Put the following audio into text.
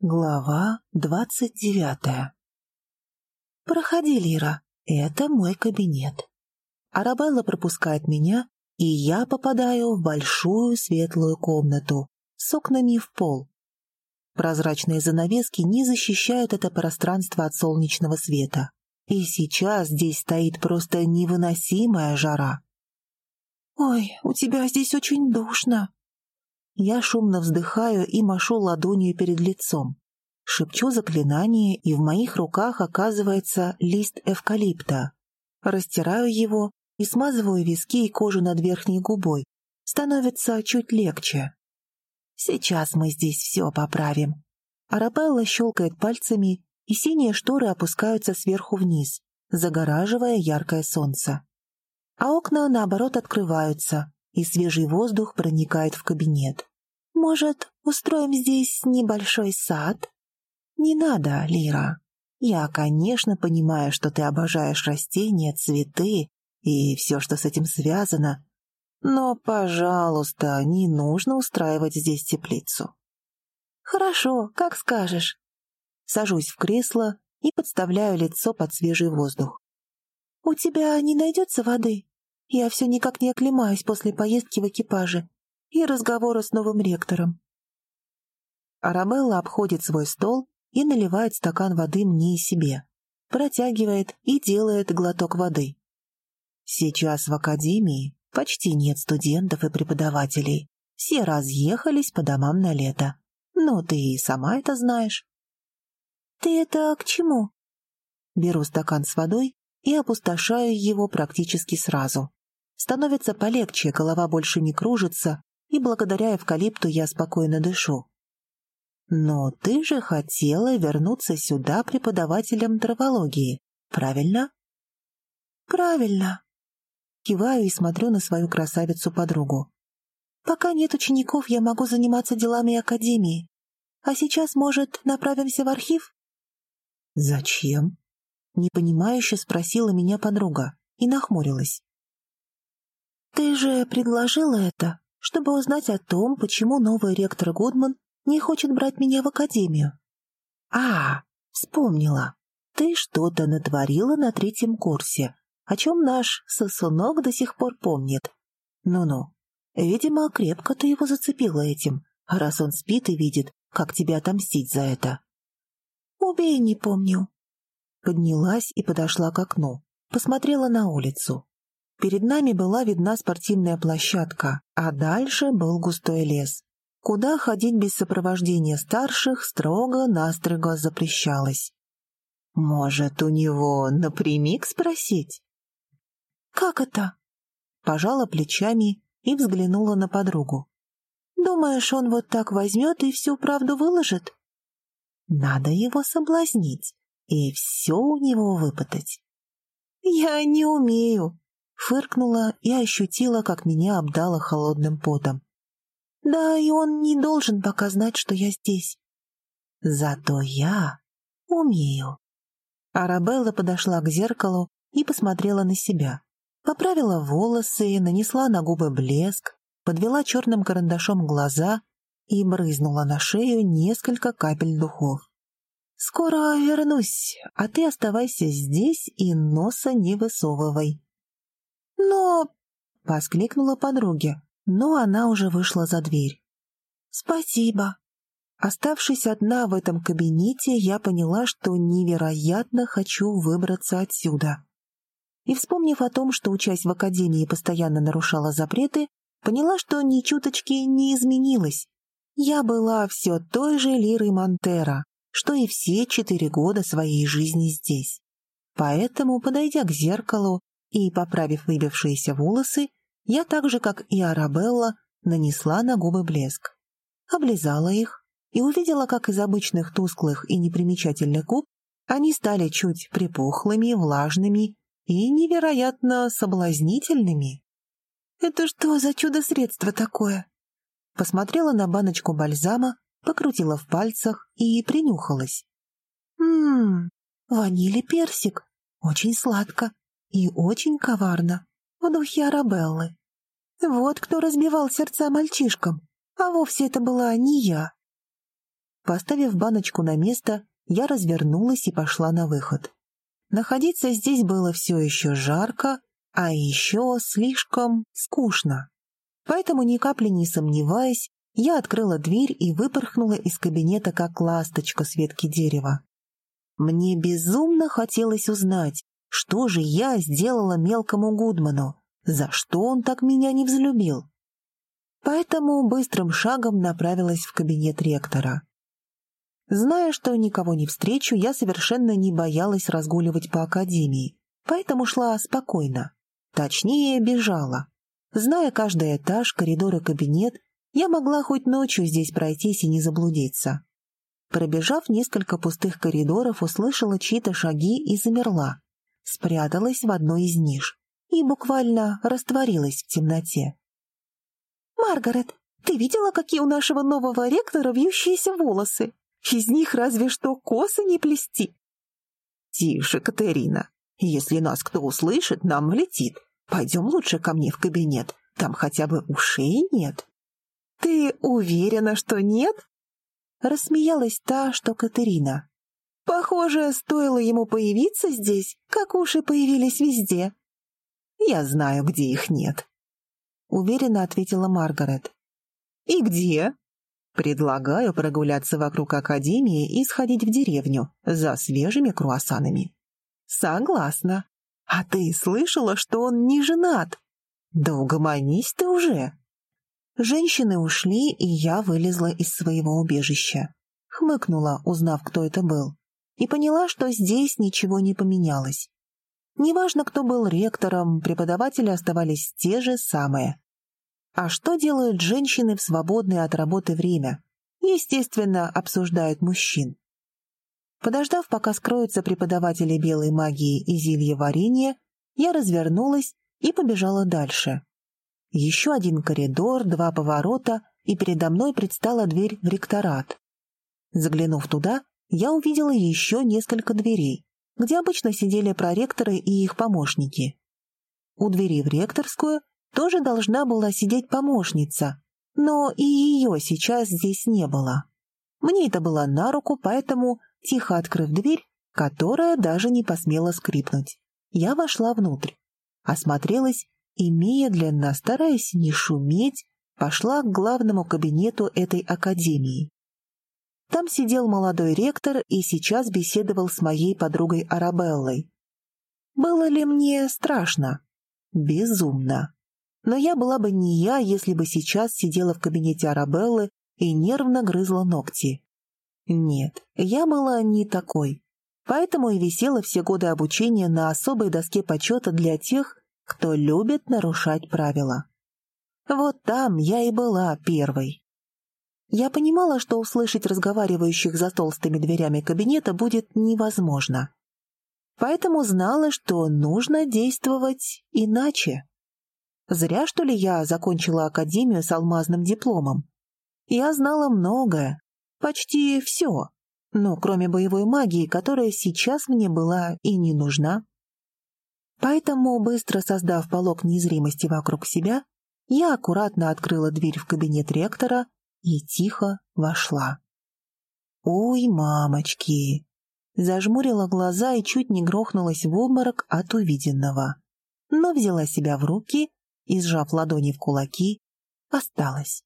Глава двадцать девятая «Проходи, Лира, это мой кабинет». Арабелла пропускает меня, и я попадаю в большую светлую комнату с окнами в пол. Прозрачные занавески не защищают это пространство от солнечного света. И сейчас здесь стоит просто невыносимая жара. «Ой, у тебя здесь очень душно», я шумно вздыхаю и машу ладонью перед лицом. Шепчу заклинание, и в моих руках оказывается лист эвкалипта. Растираю его и смазываю виски и кожу над верхней губой. Становится чуть легче. Сейчас мы здесь все поправим. Арабелла щелкает пальцами, и синие шторы опускаются сверху вниз, загораживая яркое солнце. А окна, наоборот, открываются, и свежий воздух проникает в кабинет. Может, устроим здесь небольшой сад? Не надо, Лира. Я, конечно, понимаю, что ты обожаешь растения, цветы и все, что с этим связано, но, пожалуйста, не нужно устраивать здесь теплицу. Хорошо, как скажешь. Сажусь в кресло и подставляю лицо под свежий воздух. У тебя не найдется воды? Я все никак не оклемаюсь после поездки в экипаже и разговора с новым ректором. Арабелла обходит свой стол и наливает стакан воды мне и себе, протягивает и делает глоток воды. Сейчас в академии почти нет студентов и преподавателей. Все разъехались по домам на лето. Ну, ты и сама это знаешь. Ты это к чему? Беру стакан с водой и опустошаю его практически сразу. Становится полегче, голова больше не кружится, и благодаря эвкалипту я спокойно дышу. Но ты же хотела вернуться сюда преподавателем травологии, правильно? Правильно. Киваю и смотрю на свою красавицу-подругу. Пока нет учеников, я могу заниматься делами Академии. А сейчас, может, направимся в архив? Зачем? Непонимающе спросила меня подруга и нахмурилась. Ты же предложила это, чтобы узнать о том, почему новый ректор Гудман не хочет брать меня в академию. А, вспомнила. Ты что-то натворила на третьем курсе, о чем наш сосунок до сих пор помнит. Ну-ну, видимо, крепко ты его зацепила этим, раз он спит и видит, как тебе отомстить за это. Убей, не помню. Поднялась и подошла к окну, посмотрела на улицу. Перед нами была видна спортивная площадка, а дальше был густой лес, куда ходить без сопровождения старших строго-настрого запрещалось. Может, у него напрямик спросить? «Как это?» Пожала плечами и взглянула на подругу. «Думаешь, он вот так возьмет и всю правду выложит?» «Надо его соблазнить и все у него выпытать». «Я не умею», фыркнула и ощутила, как меня обдало холодным потом. «Да, и он не должен пока знать, что я здесь. Зато я умею». Арабелла подошла к зеркалу и посмотрела на себя. Поправила волосы, нанесла на губы блеск, подвела черным карандашом глаза и брызнула на шею несколько капель духов. «Скоро вернусь, а ты оставайся здесь и носа не высовывай», «Но...» — воскликнула подруге, но она уже вышла за дверь. «Спасибо». Оставшись одна в этом кабинете, я поняла, что невероятно хочу выбраться отсюда. И, вспомнив о том, что, учась в академии, постоянно нарушала запреты, поняла, что ни чуточки не изменилась. Я была все той же Лирой Монтера, что и все четыре года своей жизни здесь. Поэтому, подойдя к зеркалу, и, поправив выбившиеся волосы, я так же, как и Арабелла, нанесла на губы блеск. Облизала их и увидела, как из обычных тусклых и непримечательных губ они стали чуть припухлыми, влажными и невероятно соблазнительными. «Это что за чудо-средство такое?» Посмотрела на баночку бальзама, покрутила в пальцах и принюхалась. «Ммм, ваниль и персик. Очень сладко и очень коварно, в духе Арабеллы. Вот кто разбивал сердца мальчишкам, а вовсе это была не я. Поставив баночку на место, я развернулась и пошла на выход. Находиться здесь было все еще жарко, а еще слишком скучно. Поэтому, ни капли не сомневаясь, я открыла дверь и выпорхнула из кабинета, как ласточка с ветки дерева. Мне безумно хотелось узнать, что же я сделала мелкому Гудману, за что он так меня не взлюбил. Поэтому быстрым шагом направилась в кабинет ректора. Зная, что никого не встречу, я совершенно не боялась разгуливать по академии, поэтому шла спокойно. Точнее, бежала. Зная каждый этаж, коридор и кабинет, я могла хоть ночью здесь пройтись и не заблудиться. Пробежав несколько пустых коридоров, услышала чьи-то шаги и замерла. Спряталась в одной из ниш и буквально растворилась в темноте. «Маргарет, ты видела, какие у нашего нового ректора вьющиеся волосы? Из них разве что косы не плести!» «Тише, Катерина. Если нас кто услышит, нам влетит. Пойдем лучше ко мне в кабинет. Там хотя бы ушей нет». «Ты уверена, что нет?» Рассмеялась та, что Катерина. «Похоже, стоило ему появиться здесь, как уши появились везде». «Я знаю, где их нет», — уверенно ответила Маргарет. «И где?» «Предлагаю прогуляться вокруг Академии и сходить в деревню за свежими круассанами». «Согласна. А ты слышала, что он не женат?» «Да угомонись ты уже!» Женщины ушли, и я вылезла из своего убежища. Хмыкнула, узнав, кто это был, и поняла, что здесь ничего не поменялось. Неважно, кто был ректором, преподаватели оставались те же самые. А что делают женщины в свободное от работы время? Естественно, обсуждают мужчин. Подождав, пока скроются преподаватели белой магии и зелья варенья, я развернулась и побежала дальше. Еще один коридор, два поворота, и передо мной предстала дверь в ректорат. Заглянув туда, я увидела еще несколько дверей, где обычно сидели проректоры и их помощники. У двери в ректорскую тоже должна была сидеть помощница, но и ее сейчас здесь не было. Мне это было на руку, поэтому, тихо открыв дверь, которая даже не посмела скрипнуть, я вошла внутрь, осмотрелась и медленно, стараясь не шуметь, пошла к главному кабинету этой академии. Там сидел молодой ректор и сейчас беседовал с моей подругой Арабеллой. Было ли мне страшно? Безумно. Но я была бы не я, если бы сейчас сидела в кабинете Арабеллы и нервно грызла ногти. Нет, я была не такой. Поэтому и висела все годы обучения на особой доске почета для тех, кто любит нарушать правила. Вот там я и была первой. Я понимала, что услышать разговаривающих за толстыми дверями кабинета будет невозможно. Поэтому знала, что нужно действовать иначе. Зря, что ли, я закончила академию с алмазным дипломом. Я знала многое, почти все, но кроме боевой магии, которая сейчас мне была и не нужна. Поэтому, быстро создав полог незримости вокруг себя, я аккуратно открыла дверь в кабинет ректора и тихо вошла. «Ой, мамочки!» Зажмурила глаза и чуть не грохнулась в обморок от увиденного. Но взяла себя в руки и, сжав ладони в кулаки, осталась.